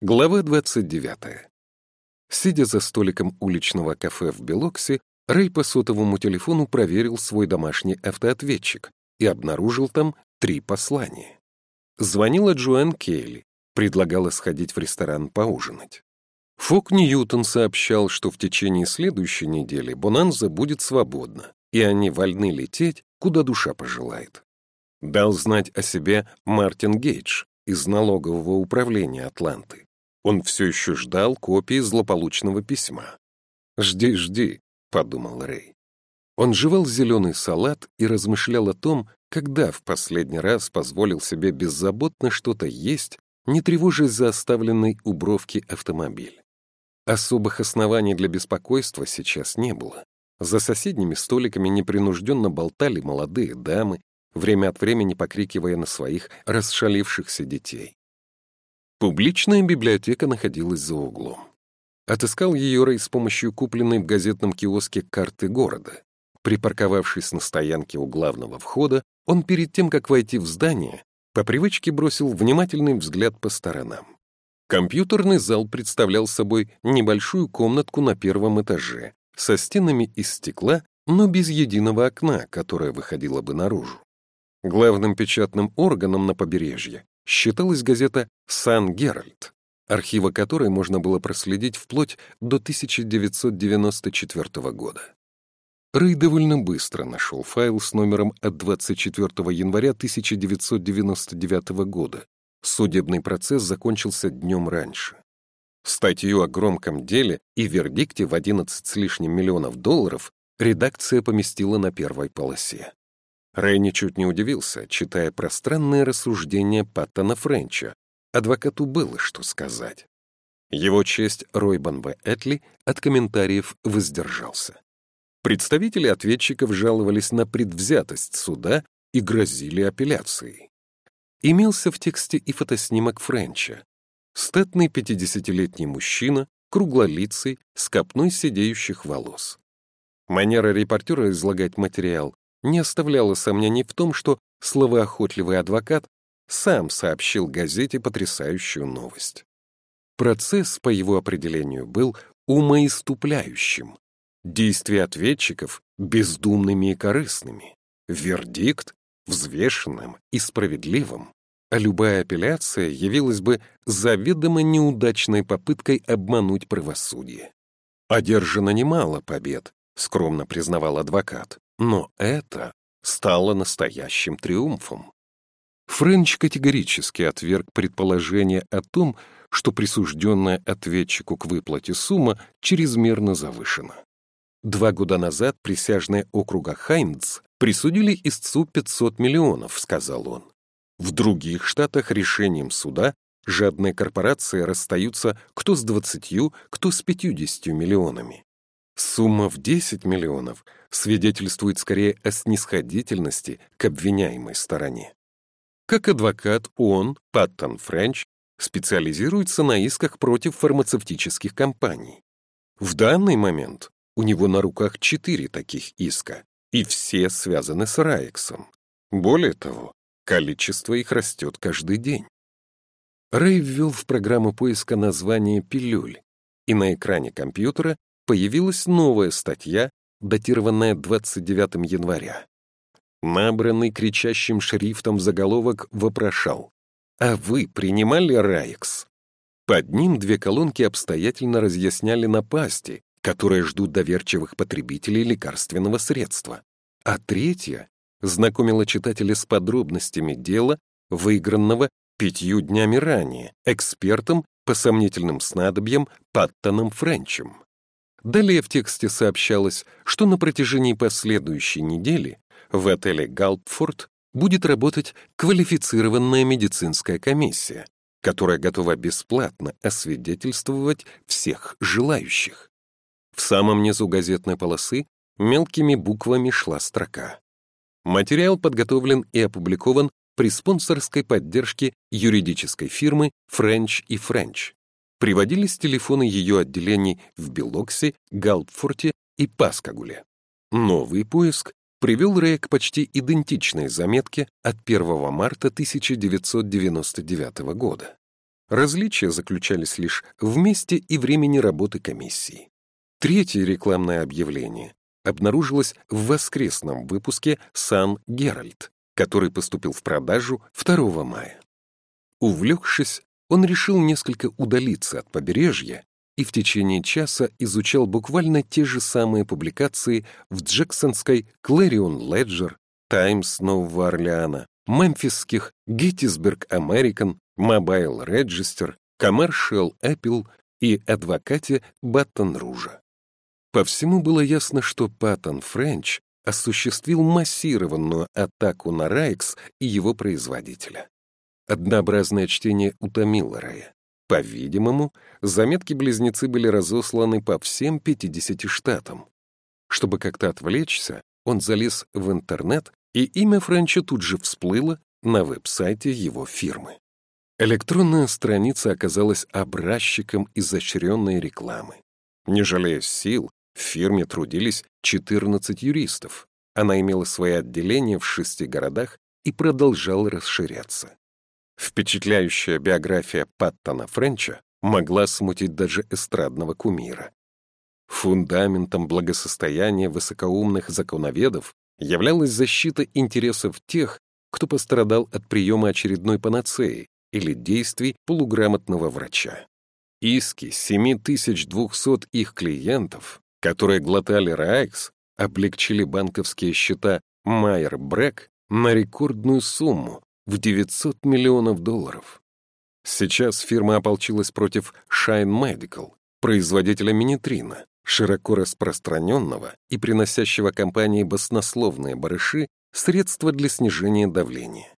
Глава 29. Сидя за столиком уличного кафе в Белоксе, Рэй по сотовому телефону проверил свой домашний автоответчик и обнаружил там три послания. Звонила Джоэн Кейли, предлагала сходить в ресторан поужинать. Фок Ньютон сообщал, что в течение следующей недели Бонанза будет свободна, и они вольны лететь, куда душа пожелает. Дал знать о себе Мартин Гейдж из налогового управления Атланты. Он все еще ждал копии злополучного письма. «Жди, жди», — подумал Рэй. Он жевал зеленый салат и размышлял о том, когда в последний раз позволил себе беззаботно что-то есть, не тревожась за оставленный у бровки автомобиль. Особых оснований для беспокойства сейчас не было. За соседними столиками непринужденно болтали молодые дамы, время от времени покрикивая на своих расшалившихся детей. Публичная библиотека находилась за углом. Отыскал ее Рэй с помощью купленной в газетном киоске карты города. Припарковавшись на стоянке у главного входа, он перед тем, как войти в здание, по привычке бросил внимательный взгляд по сторонам. Компьютерный зал представлял собой небольшую комнатку на первом этаже, со стенами из стекла, но без единого окна, которое выходило бы наружу. Главным печатным органом на побережье считалась газета «Сан Геральт», архива которой можно было проследить вплоть до 1994 года. Рэй довольно быстро нашел файл с номером от 24 января 1999 года. Судебный процесс закончился днем раньше. Статью о громком деле и вердикте в 11 с лишним миллионов долларов редакция поместила на первой полосе. Рэй ничуть не удивился, читая пространные рассуждения Паттона Френча. Адвокату было что сказать. Его честь Ройбан В. Этли от комментариев воздержался. Представители ответчиков жаловались на предвзятость суда и грозили апелляцией. Имелся в тексте и фотоснимок Френча. Статный 50-летний мужчина, круглолицый, с копной сидеющих волос. Манера репортера излагать материал не оставляло сомнений в том, что словоохотливый адвокат сам сообщил газете потрясающую новость. Процесс, по его определению, был умоиступляющим, действия ответчиков — бездумными и корыстными, вердикт — взвешенным и справедливым, а любая апелляция явилась бы заведомо неудачной попыткой обмануть правосудие. Одержано немало побед, скромно признавал адвокат. Но это стало настоящим триумфом. Френч категорически отверг предположение о том, что присужденная ответчику к выплате сумма чрезмерно завышена. Два года назад присяжные округа Хайнц присудили истцу 500 миллионов, сказал он. В других штатах решением суда жадные корпорации расстаются кто с 20, кто с 50 миллионами. Сумма в 10 миллионов свидетельствует скорее о снисходительности к обвиняемой стороне. Как адвокат он, Паттон Френч, специализируется на исках против фармацевтических компаний. В данный момент у него на руках четыре таких иска, и все связаны с Раексом. Более того, количество их растет каждый день. Рэй ввел в программу поиска название «Пилюль», и на экране компьютера появилась новая статья, датированная 29 января. Набранный кричащим шрифтом заголовок вопрошал «А вы принимали Раекс?» Под ним две колонки обстоятельно разъясняли напасти, которые ждут доверчивых потребителей лекарственного средства, а третья знакомила читателя с подробностями дела, выигранного пятью днями ранее экспертом по сомнительным снадобьям Паттоном Френчем. Далее в тексте сообщалось, что на протяжении последующей недели в отеле «Галпфорд» будет работать квалифицированная медицинская комиссия, которая готова бесплатно освидетельствовать всех желающих. В самом низу газетной полосы мелкими буквами шла строка. Материал подготовлен и опубликован при спонсорской поддержке юридической фирмы French и French приводились телефоны ее отделений в Белоксе, Галпфорте и Паскагуле. Новый поиск привел Рэя к почти идентичной заметке от 1 марта 1999 года. Различия заключались лишь в месте и времени работы комиссии. Третье рекламное объявление обнаружилось в воскресном выпуске «Сан Геральд», который поступил в продажу 2 мая. Увлекшись, он решил несколько удалиться от побережья и в течение часа изучал буквально те же самые публикации в джексонской «Клэрион Леджер», «Таймс Нового Орлеана», мемфисских «Хаттисберг Американ», «Мобайл Реджистер», «Коммершиал Эппил и «Адвокате Баттон-Ружа». По всему было ясно, что Паттон Френч осуществил массированную атаку на Райкс и его производителя. Однообразное чтение утомило Рая. По-видимому, заметки-близнецы были разосланы по всем 50 штатам. Чтобы как-то отвлечься, он залез в интернет, и имя Френча тут же всплыло на веб-сайте его фирмы. Электронная страница оказалась образчиком изощренной рекламы. Не жалея сил, в фирме трудились 14 юристов. Она имела свои отделения в шести городах и продолжала расширяться. Впечатляющая биография Паттона Френча могла смутить даже эстрадного кумира. Фундаментом благосостояния высокоумных законоведов являлась защита интересов тех, кто пострадал от приема очередной панацеи или действий полуграмотного врача. Иски 7200 их клиентов, которые глотали Райкс, облегчили банковские счета Майер Брэк на рекордную сумму в 900 миллионов долларов. Сейчас фирма ополчилась против Shine Medical, производителя минитрина, широко распространенного и приносящего компании баснословные барыши средства для снижения давления.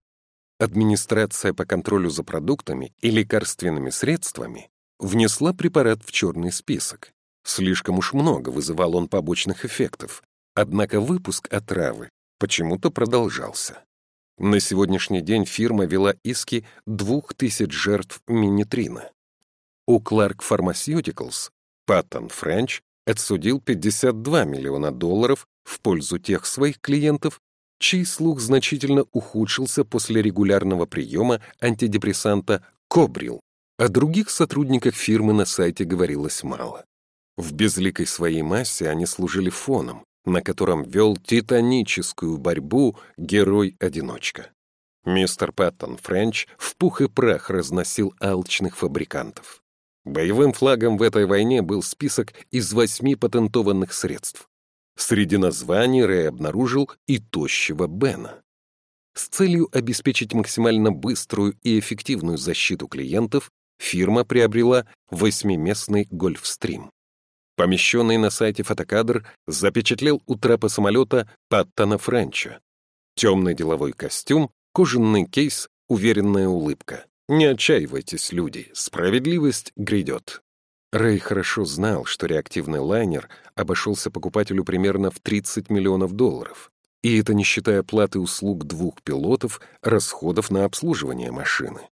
Администрация по контролю за продуктами и лекарственными средствами внесла препарат в черный список. Слишком уж много вызывал он побочных эффектов, однако выпуск отравы почему-то продолжался. На сегодняшний день фирма вела иски двух тысяч жертв минитрина. У Clark Pharmaceuticals Паттон Френч отсудил 52 миллиона долларов в пользу тех своих клиентов, чей слух значительно ухудшился после регулярного приема антидепрессанта Кобрил. О других сотрудниках фирмы на сайте говорилось мало. В безликой своей массе они служили фоном, на котором вел титаническую борьбу герой-одиночка. Мистер Паттон Френч в пух и прах разносил алчных фабрикантов. Боевым флагом в этой войне был список из восьми патентованных средств. Среди названий Рэй обнаружил и тощего Бена. С целью обеспечить максимально быструю и эффективную защиту клиентов, фирма приобрела восьмиместный гольфстрим. Помещенный на сайте фотокадр запечатлел у трапа самолета Паттона Френча. Темный деловой костюм, кожаный кейс, уверенная улыбка. Не отчаивайтесь, люди, справедливость грядет. Рэй хорошо знал, что реактивный лайнер обошелся покупателю примерно в 30 миллионов долларов. И это не считая платы услуг двух пилотов, расходов на обслуживание машины.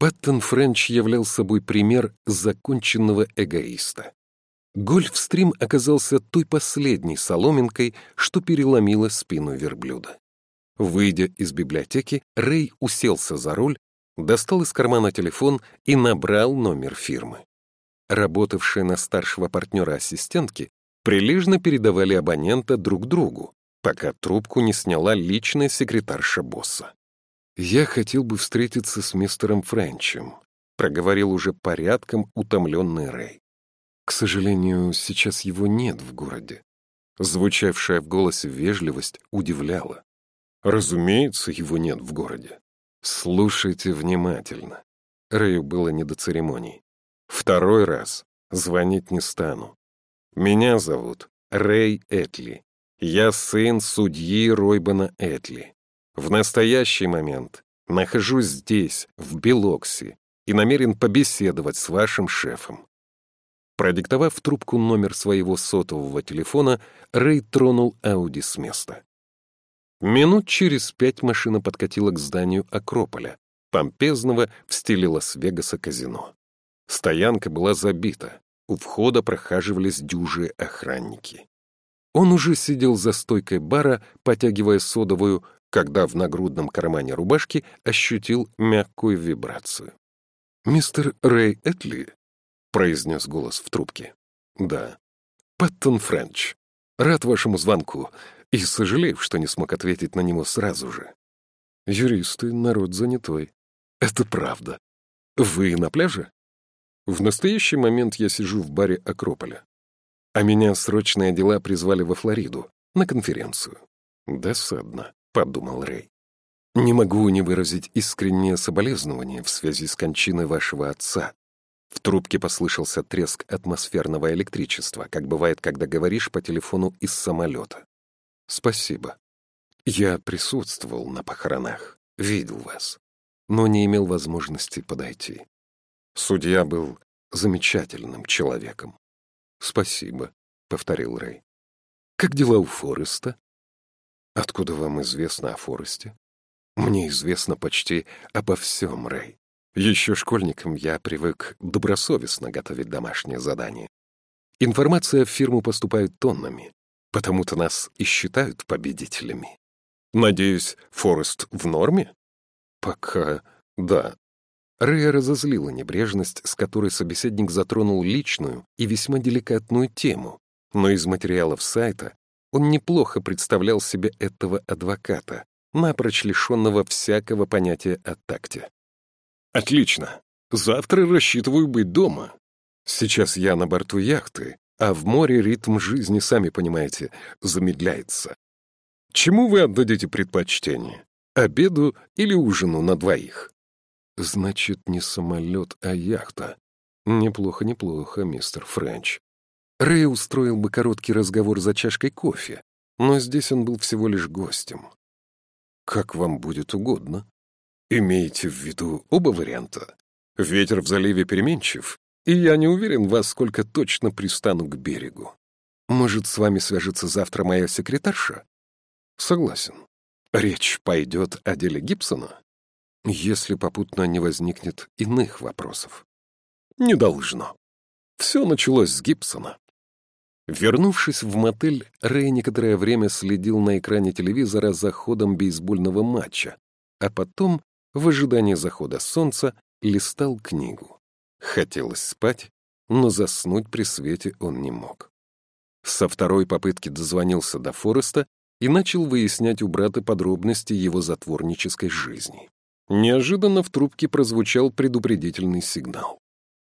Паттон Френч являл собой пример законченного эгоиста. Гольфстрим оказался той последней соломинкой, что переломила спину верблюда. Выйдя из библиотеки, Рэй уселся за руль, достал из кармана телефон и набрал номер фирмы. Работавшие на старшего партнера ассистентки прилежно передавали абонента друг другу, пока трубку не сняла личная секретарша босса. «Я хотел бы встретиться с мистером Френчем», — проговорил уже порядком утомленный Рэй. К сожалению, сейчас его нет в городе. Звучавшая в голосе вежливость удивляла. Разумеется, его нет в городе. Слушайте внимательно. Рэю было не до церемоний. Второй раз звонить не стану. Меня зовут Рэй Этли. Я сын судьи Ройбана Этли. В настоящий момент нахожусь здесь, в Белокси, и намерен побеседовать с вашим шефом. Продиктовав трубку номер своего сотового телефона, Рэй тронул Ауди с места. Минут через пять машина подкатила к зданию Акрополя, помпезного в стиле Лас-Вегаса казино. Стоянка была забита, у входа прохаживались дюжие охранники. Он уже сидел за стойкой бара, потягивая содовую, когда в нагрудном кармане рубашки ощутил мягкую вибрацию. «Мистер Рэй Этли?» — произнес голос в трубке. «Да». «Паттон Френч. Рад вашему звонку и сожалею, что не смог ответить на него сразу же. Юристы — народ занятой. Это правда. Вы на пляже? В настоящий момент я сижу в баре Акрополя. А меня срочные дела призвали во Флориду, на конференцию. Досадно, — подумал Рэй. Не могу не выразить искреннее соболезнование в связи с кончиной вашего отца. В трубке послышался треск атмосферного электричества, как бывает, когда говоришь по телефону из самолета. Спасибо. Я присутствовал на похоронах, видел вас, но не имел возможности подойти. Судья был замечательным человеком. Спасибо, — повторил Рэй. Как дела у Фореста? Откуда вам известно о Форесте? Мне известно почти обо всем, Рэй. Еще школьником я привык добросовестно готовить домашние задания. Информация в фирму поступает тоннами, потому-то нас и считают победителями. Надеюсь, Форест в норме? Пока да. Рэя разозлила небрежность, с которой собеседник затронул личную и весьма деликатную тему, но из материалов сайта он неплохо представлял себе этого адвоката, напрочь лишенного всякого понятия о такте. «Отлично. Завтра рассчитываю быть дома. Сейчас я на борту яхты, а в море ритм жизни, сами понимаете, замедляется. Чему вы отдадите предпочтение? Обеду или ужину на двоих?» «Значит, не самолет, а яхта. Неплохо, неплохо, мистер Френч». Рэй устроил бы короткий разговор за чашкой кофе, но здесь он был всего лишь гостем. Как вам будет угодно. Имейте в виду оба варианта. Ветер в заливе переменчив, и я не уверен, во сколько точно пристану к берегу. Может, с вами свяжется завтра моя секретарша? Согласен. Речь пойдет о деле Гибсона? Если попутно не возникнет иных вопросов. Не должно. Все началось с Гибсона. Вернувшись в мотель, Рэй некоторое время следил на экране телевизора за ходом бейсбольного матча, а потом, в ожидании захода солнца, листал книгу. Хотелось спать, но заснуть при свете он не мог. Со второй попытки дозвонился до Фореста и начал выяснять у брата подробности его затворнической жизни. Неожиданно в трубке прозвучал предупредительный сигнал.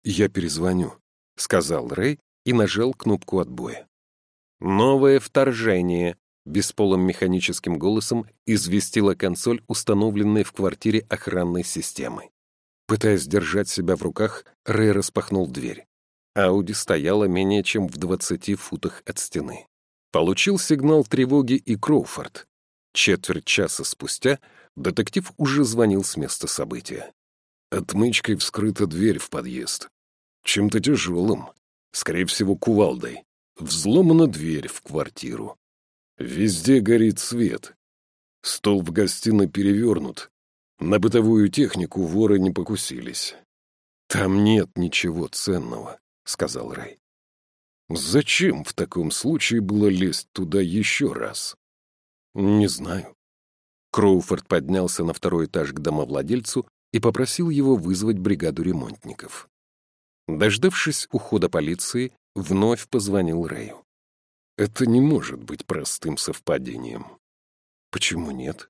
«Я перезвоню», — сказал Рэй и нажал кнопку отбоя. «Новое вторжение», — бесполым механическим голосом известила консоль, установленная в квартире охранной системы. Пытаясь держать себя в руках, Рэй распахнул дверь. Ауди стояла менее чем в двадцати футах от стены. Получил сигнал тревоги и Кроуфорд. Четверть часа спустя детектив уже звонил с места события. Отмычкой вскрыта дверь в подъезд. Чем-то тяжелым, скорее всего, кувалдой. Взломана дверь в квартиру. Везде горит свет. Стол в гостиной перевернут. На бытовую технику воры не покусились. «Там нет ничего ценного», — сказал Рэй. «Зачем в таком случае было лезть туда еще раз?» «Не знаю». Кроуфорд поднялся на второй этаж к домовладельцу и попросил его вызвать бригаду ремонтников. Дождавшись ухода полиции, вновь позвонил Рэю. Это не может быть простым совпадением. Почему нет?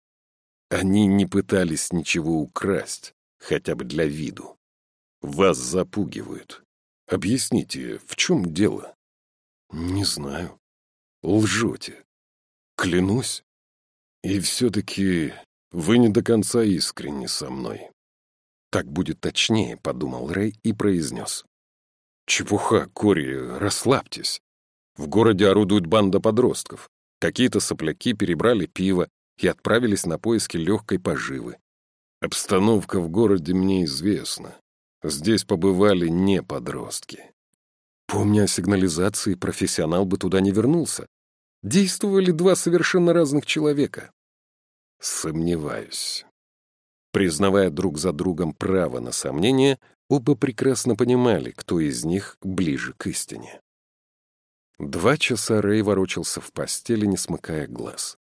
Они не пытались ничего украсть, хотя бы для виду. Вас запугивают. Объясните, в чем дело? Не знаю. Лжете. Клянусь. И все-таки вы не до конца искренни со мной. Так будет точнее, подумал Рэй и произнес. Чепуха, Кори, расслабьтесь. В городе орудует банда подростков. Какие-то сопляки перебрали пиво и отправились на поиски легкой поживы. Обстановка в городе мне известна. Здесь побывали не подростки. Помня о сигнализации, профессионал бы туда не вернулся. Действовали два совершенно разных человека. Сомневаюсь. Признавая друг за другом право на сомнение, Оба прекрасно понимали, кто из них ближе к истине. Два часа Рэй ворочался в постели, не смыкая глаз.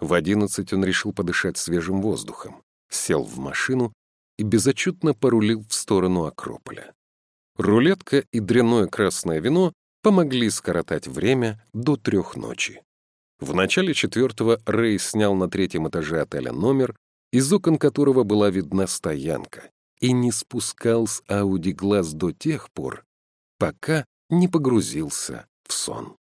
В одиннадцать он решил подышать свежим воздухом, сел в машину и безотчетно порулил в сторону Акрополя. Рулетка и дрянное красное вино помогли скоротать время до трех ночи. В начале четвертого Рэй снял на третьем этаже отеля номер, из окон которого была видна стоянка, и не спускал с Ауди глаз до тех пор, пока не погрузился в сон.